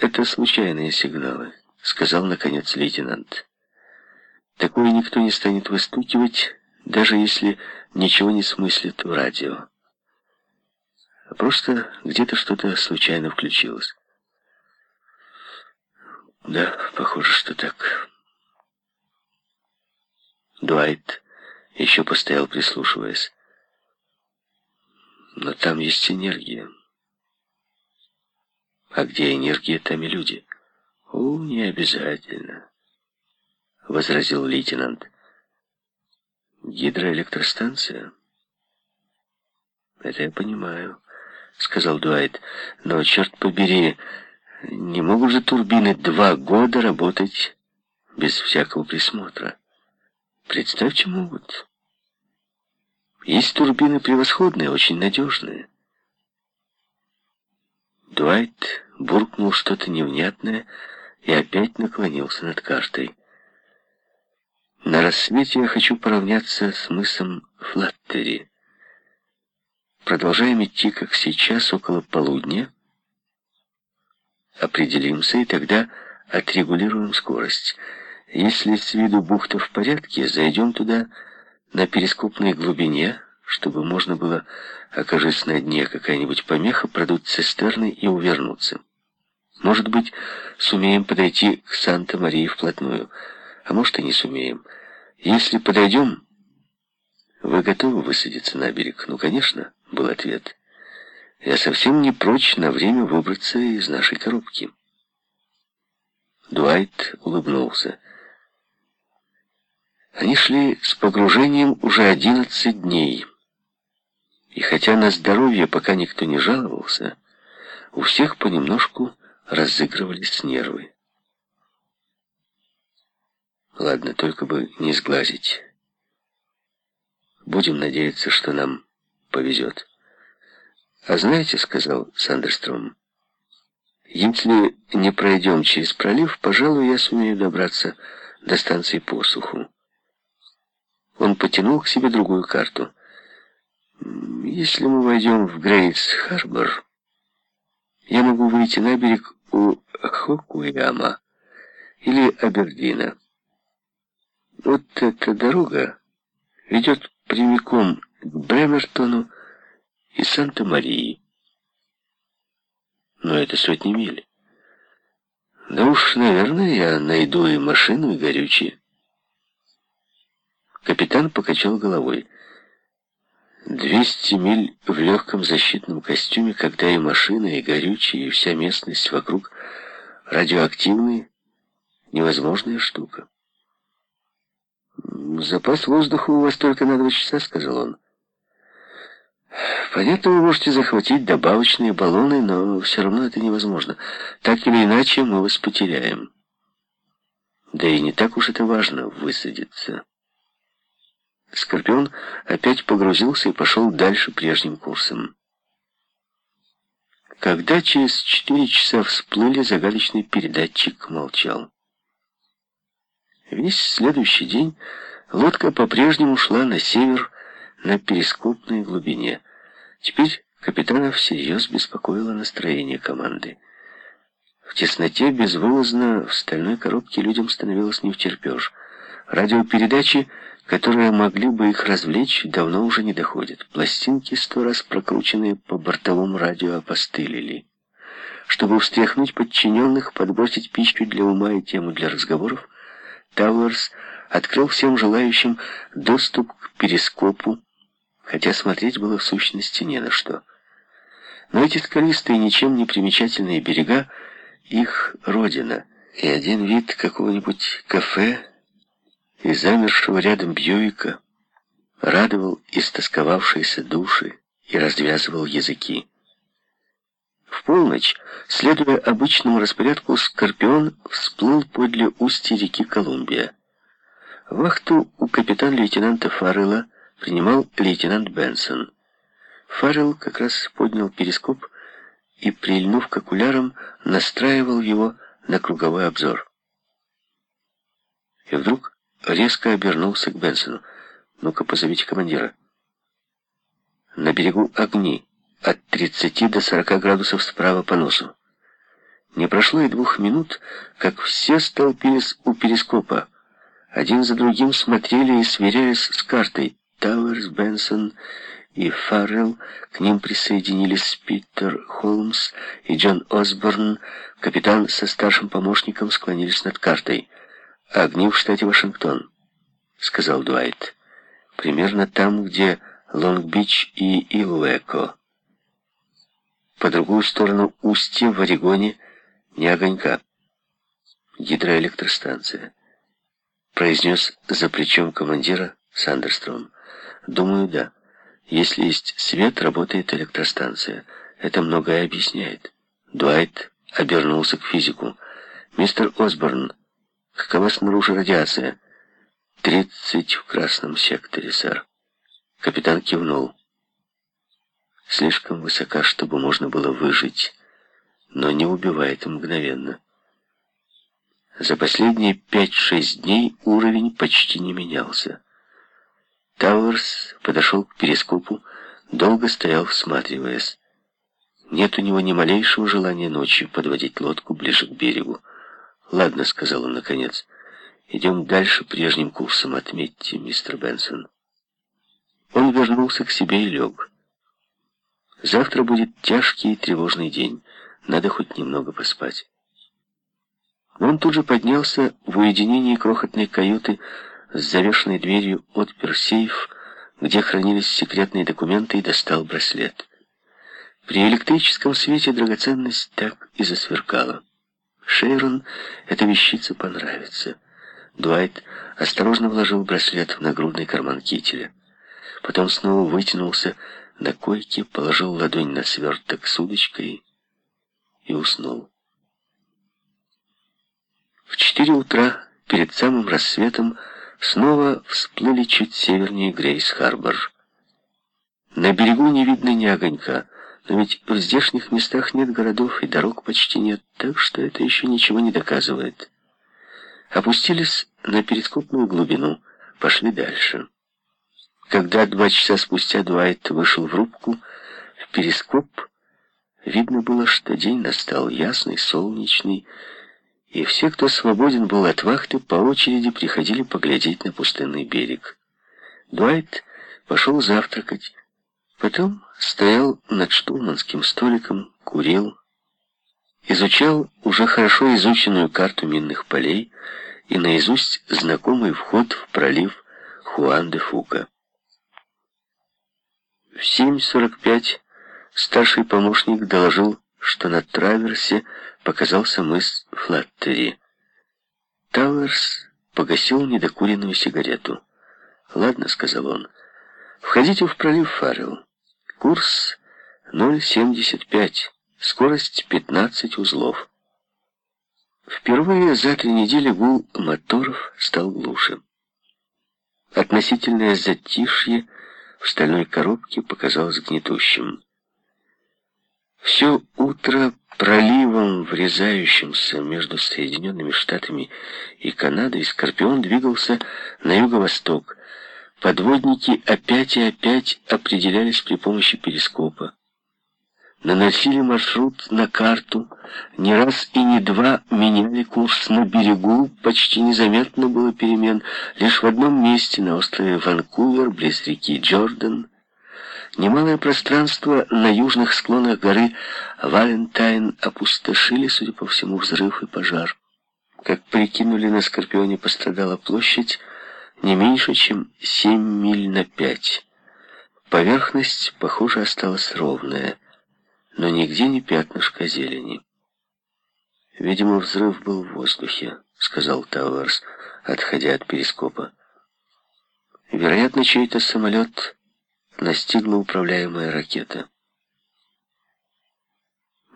«Это случайные сигналы», — сказал, наконец, лейтенант. «Такое никто не станет выстукивать, даже если ничего не смыслит в радио. Просто где-то что-то случайно включилось». «Да, похоже, что так». Дуайт еще постоял, прислушиваясь. «Но там есть энергия». А где энергия, там и люди. О, не обязательно, возразил лейтенант. Гидроэлектростанция? Это я понимаю, сказал Дуайт. Но, черт побери, не могут же турбины два года работать без всякого присмотра. Представьте, могут. Есть турбины превосходные, очень надежные. Дуайт буркнул что-то невнятное и опять наклонился над картой. На рассвете я хочу поравняться с мысом Флаттери. Продолжаем идти, как сейчас, около полудня. Определимся, и тогда отрегулируем скорость. Если с виду бухта в порядке, зайдем туда на перископной глубине, чтобы можно было, окажись на дне какая-нибудь помеха, продуть цистерны и увернуться. Может быть, сумеем подойти к Санта-Марии вплотную, а может и не сумеем. Если подойдем, вы готовы высадиться на берег? Ну, конечно, был ответ. Я совсем не прочь на время выбраться из нашей коробки. Дуайт улыбнулся. Они шли с погружением уже одиннадцать дней. И хотя на здоровье пока никто не жаловался, у всех понемножку разыгрывались нервы. Ладно, только бы не сглазить. Будем надеяться, что нам повезет. А знаете, сказал Сандерстром, если не пройдем через пролив, пожалуй, я сумею добраться до станции посуху. Он потянул к себе другую карту. Если мы войдем в Грейс-Харбор, я могу выйти на берег у Хокуяма или Абердина. Вот эта дорога ведет прямиком к Бремертону и Санта-Марии. Но это сотни миль. Да уж, наверное, я найду и машину, и горючее. Капитан покачал головой. Двести миль в легком защитном костюме, когда и машина, и горючие, и вся местность вокруг радиоактивные, невозможная штука. «Запас воздуха у вас только на два часа», — сказал он. «Понятно, вы можете захватить добавочные баллоны, но все равно это невозможно. Так или иначе, мы вас потеряем. Да и не так уж это важно высадиться». Скорпион опять погрузился и пошел дальше прежним курсом. Когда через четыре часа всплыли, загадочный передатчик молчал. Весь следующий день лодка по-прежнему шла на север на перископной глубине. Теперь капитана всерьез беспокоило настроение команды. В тесноте безвылазно в стальной коробке людям становилось не втерпешь. Радиопередачи которые могли бы их развлечь, давно уже не доходят. Пластинки, сто раз прокрученные по бортовому радио, опостылили. Чтобы встряхнуть подчиненных, подбросить пищу для ума и тему для разговоров, Тауэрс открыл всем желающим доступ к перископу, хотя смотреть было в сущности не на что. Но эти скалистые, ничем не примечательные берега — их родина, и один вид какого-нибудь кафе — и замершего рядом Бьюика радовал истосковавшиеся души и развязывал языки. В полночь, следуя обычному распорядку, Скорпион всплыл подле устья реки Колумбия. Вахту у капитан-лейтенанта Фаррелла принимал лейтенант Бенсон. Фаррелл как раз поднял перископ и, прильнув к окулярам, настраивал его на круговой обзор. И вдруг резко обернулся к Бенсону. «Ну-ка, позовите командира». На берегу огни, от 30 до 40 градусов справа по носу. Не прошло и двух минут, как все столпились у перископа. Один за другим смотрели и сверялись с картой. Тауэрс, Бенсон и Фаррелл, к ним присоединились Питер Холмс и Джон Осборн. Капитан со старшим помощником склонились над картой. «Огни в штате Вашингтон», — сказал Дуайт. «Примерно там, где Лонг-Бич и Илуэко. По другую сторону устья в Орегоне не огонька. Гидроэлектростанция», — произнес за плечом командира Сандерстром. «Думаю, да». Если есть свет, работает электростанция. Это многое объясняет. Дуайт обернулся к физику. «Мистер Осборн, какова снаружи радиация?» «Тридцать в красном секторе, сэр». Капитан кивнул. «Слишком высока, чтобы можно было выжить, но не убивает мгновенно». За последние пять-шесть дней уровень почти не менялся. Тауэрс подошел к перископу, долго стоял, всматриваясь. Нет у него ни малейшего желания ночью подводить лодку ближе к берегу. «Ладно», — сказал он наконец, — «идем дальше прежним курсом, отметьте, мистер Бенсон». Он вернулся к себе и лег. Завтра будет тяжкий и тревожный день, надо хоть немного поспать. Он тут же поднялся в уединении крохотной каюты, с завешенной дверью отпер сейф, где хранились секретные документы, и достал браслет. При электрическом свете драгоценность так и засверкала. Шейрон эта вещица понравится. Дуайт осторожно вложил браслет в нагрудный карман кителя. Потом снова вытянулся на койке, положил ладонь на сверток с удочкой и уснул. В четыре утра, перед самым рассветом, снова всплыли чуть севернее Грейс-Харбор. На берегу не видно ни огонька, но ведь в здешних местах нет городов и дорог почти нет, так что это еще ничего не доказывает. Опустились на перископную глубину, пошли дальше. Когда два часа спустя Дуайт вышел в рубку, в перископ видно было, что день настал ясный, солнечный, и все, кто свободен был от вахты, по очереди приходили поглядеть на пустынный берег. Дуайт пошел завтракать, потом стоял над штурманским столиком, курил, изучал уже хорошо изученную карту минных полей и наизусть знакомый вход в пролив Хуан-де-Фука. В 7.45 старший помощник доложил, что на траверсе показался мыс Флаттери. Тауэрс погасил недокуренную сигарету. «Ладно», — сказал он, — «входите в пролив Фаррелл. Курс 0,75, скорость 15 узлов». Впервые за три недели гул моторов стал глуше. Относительное затишье в стальной коробке показалось гнетущим. Все утро проливом, врезающимся между Соединенными Штатами и Канадой, Скорпион двигался на юго-восток. Подводники опять и опять определялись при помощи перископа. Наносили маршрут на карту, не раз и не два меняли курс на берегу, почти незаметно было перемен, лишь в одном месте на острове Ванкувер, близ реки Джордан, Немалое пространство на южных склонах горы Валентайн опустошили, судя по всему, взрыв и пожар. Как прикинули, на Скорпионе пострадала площадь не меньше, чем 7 миль на 5. Поверхность, похоже, осталась ровная, но нигде не пятнышко зелени. «Видимо, взрыв был в воздухе», — сказал Тауэрс, отходя от перископа. «Вероятно, чей-то самолет настигла управляемая ракета.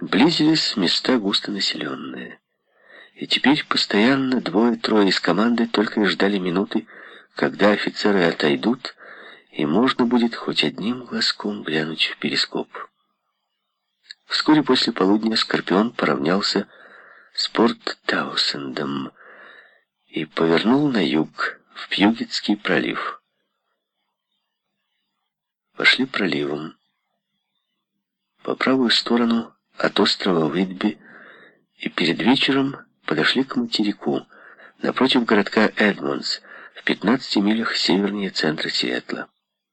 Близились места густонаселенные. И теперь постоянно двое-трое из команды только и ждали минуты, когда офицеры отойдут, и можно будет хоть одним глазком глянуть в перископ. Вскоре после полудня Скорпион поравнялся с Порт Таусендом и повернул на юг, в Пьюгетский пролив пошли проливом. По правую сторону от острова Уитби и перед вечером подошли к материку, напротив городка Эдмондс, в 15 милях севернее центра Сиэтла.